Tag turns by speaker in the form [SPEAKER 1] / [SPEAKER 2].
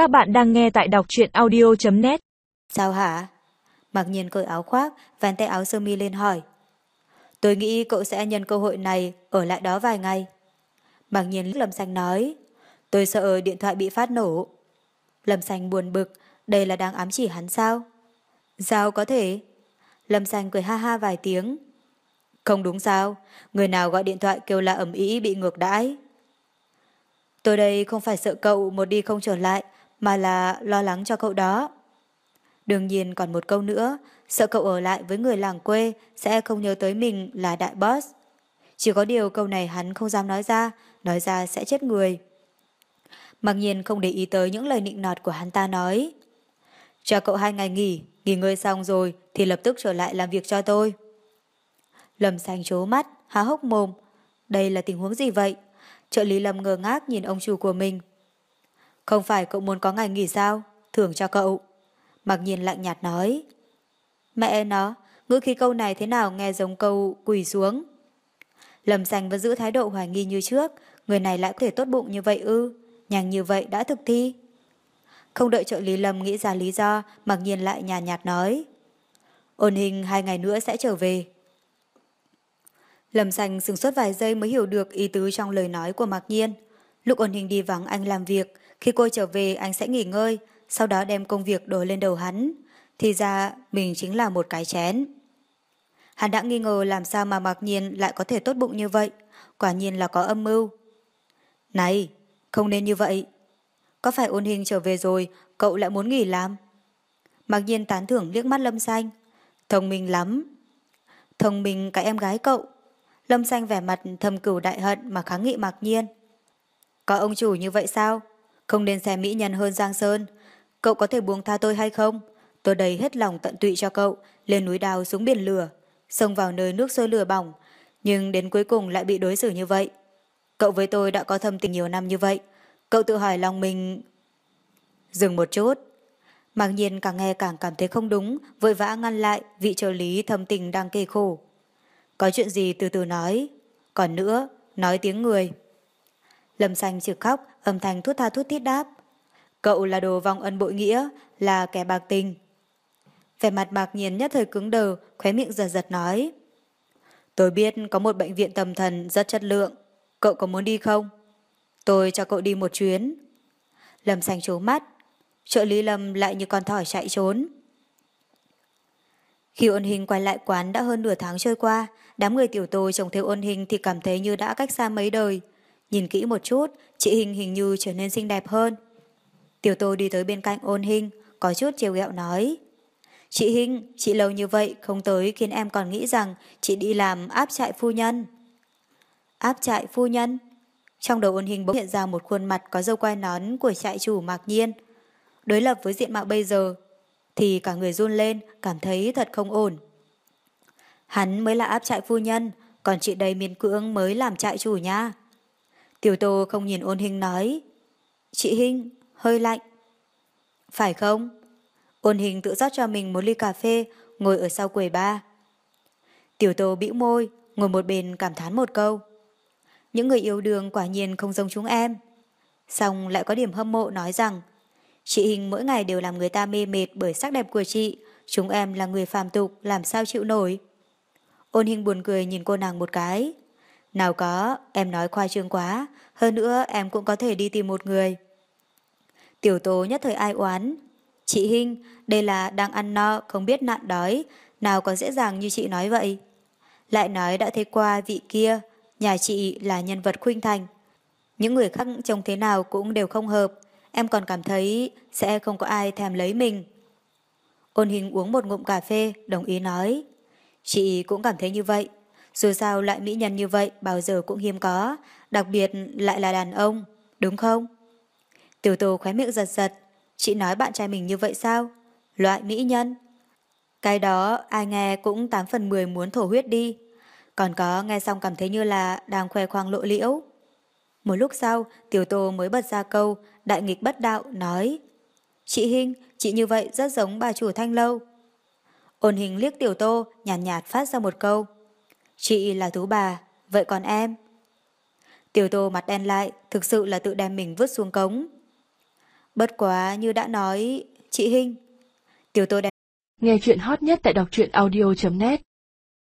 [SPEAKER 1] Các bạn đang nghe tại đọc truyện audio.net
[SPEAKER 2] Sao hả? Mặc nhiên cởi áo khoác, vén tay áo sơ mi lên hỏi. Tôi nghĩ cậu sẽ nhân cơ hội này ở lại đó vài ngày. Mặc nhiên Lâm Xanh nói. Tôi sợ điện thoại bị phát nổ. Lâm Xanh buồn bực, đây là đang ám chỉ hắn sao? Sao có thể? Lâm Xanh cười ha ha vài tiếng. Không đúng sao, người nào gọi điện thoại kêu là ẩm ý bị ngược đãi. Tôi đây không phải sợ cậu một đi không trở lại, mà là lo lắng cho cậu đó. Đương nhiên còn một câu nữa, sợ cậu ở lại với người làng quê sẽ không nhớ tới mình là đại boss. Chỉ có điều câu này hắn không dám nói ra, nói ra sẽ chết người. Mặc nhiên không để ý tới những lời nịnh nọt của hắn ta nói. Cho cậu hai ngày nghỉ, nghỉ ngơi xong rồi thì lập tức trở lại làm việc cho tôi. Lâm xanh chố mắt, há hốc mồm. Đây là tình huống gì vậy? Trợ lý Lâm ngơ ngác nhìn ông chủ của mình. Không phải cậu muốn có ngày nghỉ sao? Thưởng cho cậu. Mặc nhiên lạnh nhạt nói. Mẹ nó, ngữ khí câu này thế nào nghe giống câu quỳ xuống. Lâm xanh vẫn giữ thái độ hoài nghi như trước, người này lại có thể tốt bụng như vậy ư, nhanh như vậy đã thực thi. Không đợi trợ lý Lâm nghĩ ra lý do, mặc nhiên lại nhàn nhạt, nhạt nói. Ôn hình hai ngày nữa sẽ trở về. Lâm xanh sừng suốt vài giây mới hiểu được ý tứ trong lời nói của Mặc Nhiên. Lúc ôn hình đi vắng anh làm việc, khi cô trở về anh sẽ nghỉ ngơi, sau đó đem công việc đổ lên đầu hắn. Thì ra mình chính là một cái chén. Hắn đã nghi ngờ làm sao mà mặc Nhiên lại có thể tốt bụng như vậy. Quả nhiên là có âm mưu. Này, không nên như vậy. Có phải ôn hình trở về rồi, cậu lại muốn nghỉ làm? Mặc Nhiên tán thưởng liếc mắt Lâm Xanh. Thông minh lắm. Thông minh cái em gái cậu. Lâm Xanh vẻ mặt thầm cửu đại hận mà kháng nghị mặc Nhiên. Có ông chủ như vậy sao? Không nên xem mỹ nhân hơn Giang Sơn. Cậu có thể buông tha tôi hay không? Tôi đầy hết lòng tận tụy cho cậu, lên núi đào xuống biển lửa, xông vào nơi nước sôi lửa bỏng, nhưng đến cuối cùng lại bị đối xử như vậy. Cậu với tôi đã có thâm tình nhiều năm như vậy, cậu tự hỏi lòng mình... Dừng một chút. Mạc nhiên càng nghe càng cảm thấy không đúng, vội vã ngăn lại vị trợ lý thâm tình đang kề khổ. Có chuyện gì từ từ nói. Còn nữa, nói tiếng người. Lâm xanh trực khóc, âm thanh thút tha thút thít đáp. Cậu là đồ vong ân bội nghĩa, là kẻ bạc tình. Vẻ mặt bạc nhiên nhất thời cứng đờ, khóe miệng giật giật nói. Tôi biết có một bệnh viện tâm thần rất chất lượng. Cậu có muốn đi không? Tôi cho cậu đi một chuyến. Lâm xanh trố mắt. Trợ lý Lâm lại như con thỏ chạy trốn. Khi ôn hình quay lại quán đã hơn nửa tháng trôi qua, đám người tiểu tô trông theo ôn hình thì cảm thấy như đã cách xa mấy đời. Nhìn kỹ một chút, chị Hình hình như trở nên xinh đẹp hơn. Tiểu tô đi tới bên cạnh ôn hình, có chút trêu ghẹo nói. Chị Hình, chị lâu như vậy không tới khiến em còn nghĩ rằng chị đi làm áp trại phu nhân. Áp trại phu nhân? Trong đầu ôn hình bỗng hiện ra một khuôn mặt có dâu quai nón của trại chủ mạc nhiên. Đối lập với diện mạo bây giờ, thì cả người run lên, cảm thấy thật không ổn. Hắn mới là áp trại phu nhân, còn chị đây miên cưỡng mới làm trại chủ nha. Tiểu Tô không nhìn ôn hình nói. Chị Hinh, hơi lạnh. Phải không? Ôn hình tự rót cho mình một ly cà phê, ngồi ở sau quầy ba. Tiểu Tô bĩu môi, ngồi một bên cảm thán một câu. Những người yêu đương quả nhiên không giống chúng em. Xong lại có điểm hâm mộ nói rằng Chị Hình mỗi ngày đều làm người ta mê mệt bởi sắc đẹp của chị, chúng em là người phàm tục, làm sao chịu nổi. Ôn Hình buồn cười nhìn cô nàng một cái. Nào có, em nói khoa trương quá, hơn nữa em cũng có thể đi tìm một người. Tiểu tố nhất thời ai oán. Chị Hinh, đây là đang ăn no, không biết nạn đói, nào có dễ dàng như chị nói vậy. Lại nói đã thấy qua vị kia, nhà chị là nhân vật khuynh thành. Những người khác trông thế nào cũng đều không hợp, em còn cảm thấy sẽ không có ai thèm lấy mình. Ôn hình uống một ngụm cà phê, đồng ý nói. Chị cũng cảm thấy như vậy. Dù sao loại mỹ nhân như vậy bao giờ cũng hiếm có, đặc biệt lại là đàn ông, đúng không? Tiểu tô khóe miệng giật giật, chị nói bạn trai mình như vậy sao? Loại mỹ nhân? Cái đó ai nghe cũng 8 phần 10 muốn thổ huyết đi. Còn có nghe xong cảm thấy như là đang khoe khoang lộ liễu. Một lúc sau, tiểu tô mới bật ra câu đại nghịch bất đạo, nói Chị Hinh, chị như vậy rất giống bà chủ thanh lâu. Ôn hình liếc tiểu tô, nhàn nhạt, nhạt phát ra một câu. Chị là thú bà, vậy còn em? Tiểu tô mặt đen lại, thực sự là tự đem mình vứt xuống cống. Bất quá như đã nói, chị Hinh. Tiểu tô đẹp.
[SPEAKER 1] Nghe chuyện hot nhất tại đọc truyện audio.net